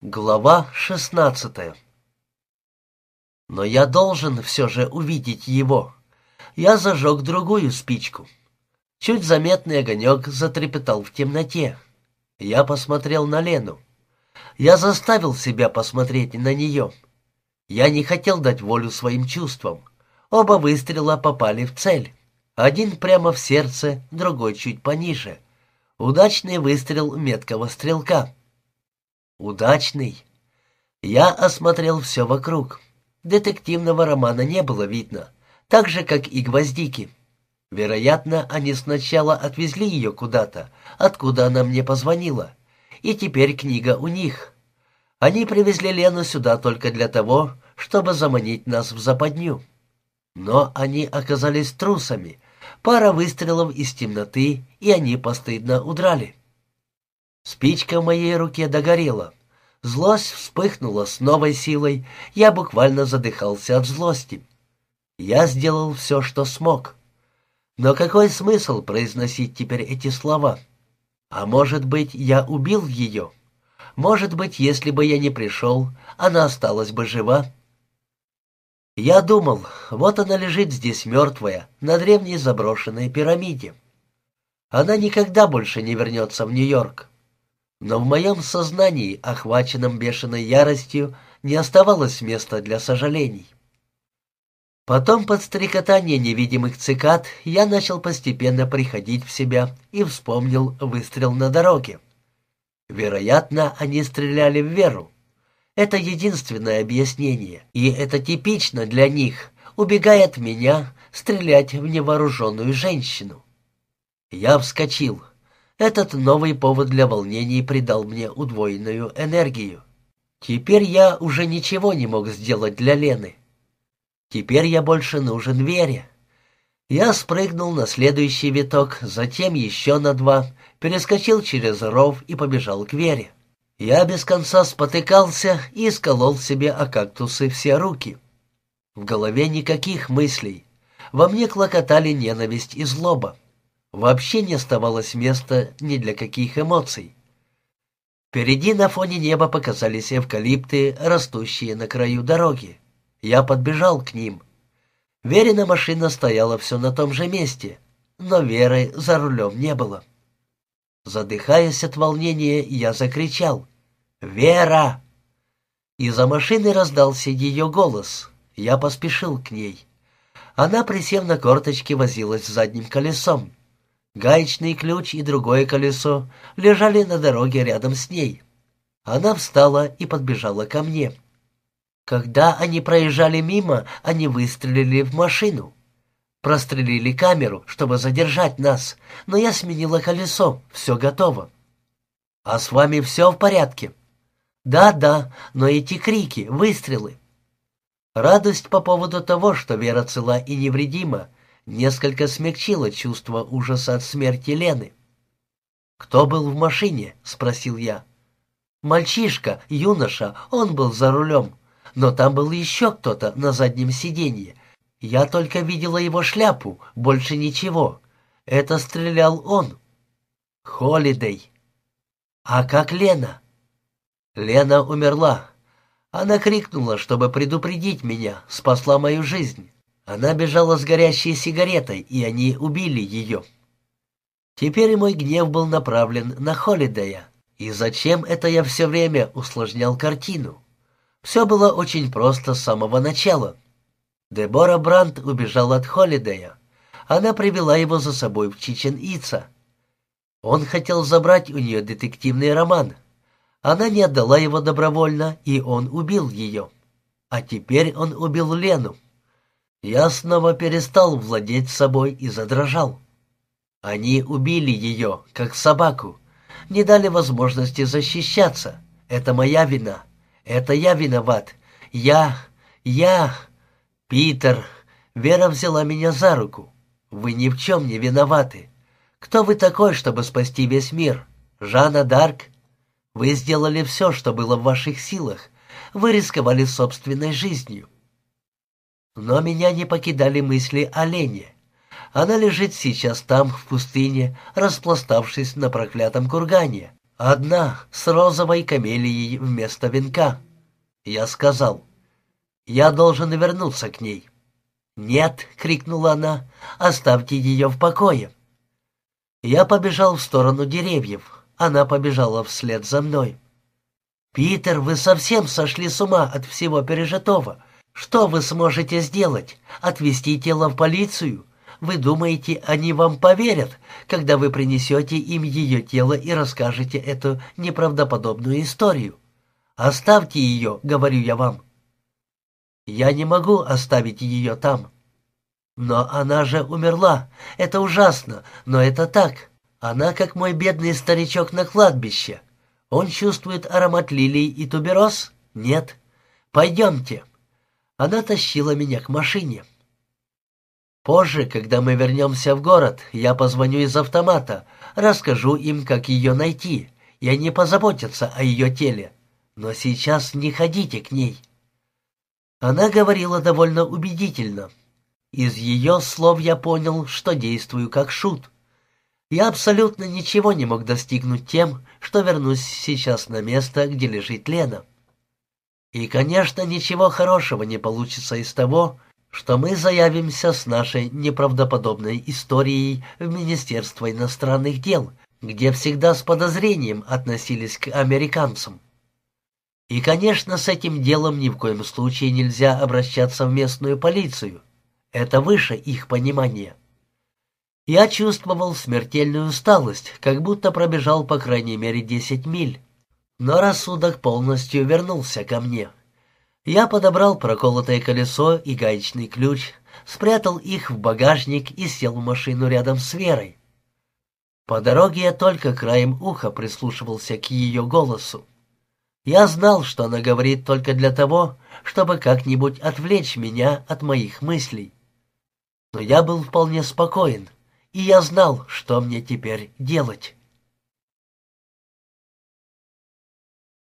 Глава шестнадцатая Но я должен все же увидеть его. Я зажег другую спичку. Чуть заметный огонек затрепетал в темноте. Я посмотрел на Лену. Я заставил себя посмотреть на нее. Я не хотел дать волю своим чувствам. Оба выстрела попали в цель. Один прямо в сердце, другой чуть пониже. Удачный выстрел меткого стрелка. Удачный. Я осмотрел все вокруг. Детективного романа не было видно, так же, как и гвоздики. Вероятно, они сначала отвезли ее куда-то, откуда она мне позвонила, и теперь книга у них. Они привезли Лену сюда только для того, чтобы заманить нас в западню. Но они оказались трусами. Пара выстрелов из темноты, и они постыдно удрали. Спичка в моей руке догорела. Злость вспыхнула с новой силой. Я буквально задыхался от злости. Я сделал все, что смог. Но какой смысл произносить теперь эти слова? А может быть, я убил ее? Может быть, если бы я не пришел, она осталась бы жива? Я думал, вот она лежит здесь мертвая, на древней заброшенной пирамиде. Она никогда больше не вернется в Нью-Йорк. Но в моем сознании, охваченном бешеной яростью, не оставалось места для сожалений. Потом под стрекотание невидимых цикад я начал постепенно приходить в себя и вспомнил выстрел на дороге. Вероятно, они стреляли в Веру. Это единственное объяснение, и это типично для них, убегая от меня, стрелять в невооруженную женщину. Я вскочил. Этот новый повод для волнений придал мне удвоенную энергию. Теперь я уже ничего не мог сделать для Лены. Теперь я больше нужен Вере. Я спрыгнул на следующий виток, затем еще на два, перескочил через ров и побежал к Вере. Я без конца спотыкался и сколол себе о кактусы все руки. В голове никаких мыслей. Во мне клокотали ненависть и злоба. Вообще не оставалось места ни для каких эмоций. Впереди на фоне неба показались эвкалипты, растущие на краю дороги. Я подбежал к ним. Верина машина стояла все на том же месте, но Веры за рулем не было. Задыхаясь от волнения, я закричал «Вера!». Из-за машины раздался ее голос. Я поспешил к ней. Она, присев на корточки, возилась задним колесом. Гаечный ключ и другое колесо лежали на дороге рядом с ней. Она встала и подбежала ко мне. Когда они проезжали мимо, они выстрелили в машину. Прострелили камеру, чтобы задержать нас, но я сменила колесо, все готово. «А с вами все в порядке?» «Да, да, но эти крики, выстрелы...» Радость по поводу того, что Вера цела и невредима, несколько смягчило чувство ужаса от смерти Лены. «Кто был в машине?» — спросил я. «Мальчишка, юноша, он был за рулем, но там был еще кто-то на заднем сиденье. Я только видела его шляпу, больше ничего. Это стрелял он». «Холидей». «А как Лена?» «Лена умерла. Она крикнула, чтобы предупредить меня, спасла мою жизнь». Она бежала с горящей сигаретой, и они убили ее. Теперь мой гнев был направлен на Холидея. И зачем это я все время усложнял картину? Все было очень просто с самого начала. Дебора Брандт убежала от Холидея. Она привела его за собой в Чичен-Ица. Он хотел забрать у нее детективный роман. Она не отдала его добровольно, и он убил ее. А теперь он убил Лену. Я снова перестал владеть собой и задрожал. Они убили ее, как собаку, не дали возможности защищаться. Это моя вина. Это я виноват. Я... я... Питер... Вера взяла меня за руку. Вы ни в чем не виноваты. Кто вы такой, чтобы спасти весь мир? Жанна Дарк? Вы сделали все, что было в ваших силах. Вы рисковали собственной жизнью. Но меня не покидали мысли о Лене. Она лежит сейчас там, в пустыне, распластавшись на проклятом кургане. Одна, с розовой камелией вместо венка. Я сказал, я должен вернуться к ней. «Нет!» — крикнула она. «Оставьте ее в покое!» Я побежал в сторону деревьев. Она побежала вслед за мной. «Питер, вы совсем сошли с ума от всего пережитого. Что вы сможете сделать? Отвезти тело в полицию? Вы думаете, они вам поверят, когда вы принесете им ее тело и расскажете эту неправдоподобную историю? Оставьте ее, говорю я вам. Я не могу оставить ее там. Но она же умерла. Это ужасно, но это так. Она как мой бедный старичок на кладбище. Он чувствует аромат лилий и тубероз? Нет. Пойдемте. Она тащила меня к машине. Позже, когда мы вернемся в город, я позвоню из автомата, расскажу им, как ее найти, и они позаботятся о ее теле. Но сейчас не ходите к ней. Она говорила довольно убедительно. Из ее слов я понял, что действую как шут. Я абсолютно ничего не мог достигнуть тем, что вернусь сейчас на место, где лежит Лена. И, конечно, ничего хорошего не получится из того, что мы заявимся с нашей неправдоподобной историей в Министерство иностранных дел, где всегда с подозрением относились к американцам. И, конечно, с этим делом ни в коем случае нельзя обращаться в местную полицию. Это выше их понимания. Я чувствовал смертельную усталость, как будто пробежал по крайней мере 10 миль. Но рассудок полностью вернулся ко мне. Я подобрал проколотое колесо и гаечный ключ, спрятал их в багажник и сел в машину рядом с Верой. По дороге я только краем уха прислушивался к ее голосу. Я знал, что она говорит только для того, чтобы как-нибудь отвлечь меня от моих мыслей. Но я был вполне спокоен, и я знал, что мне теперь делать.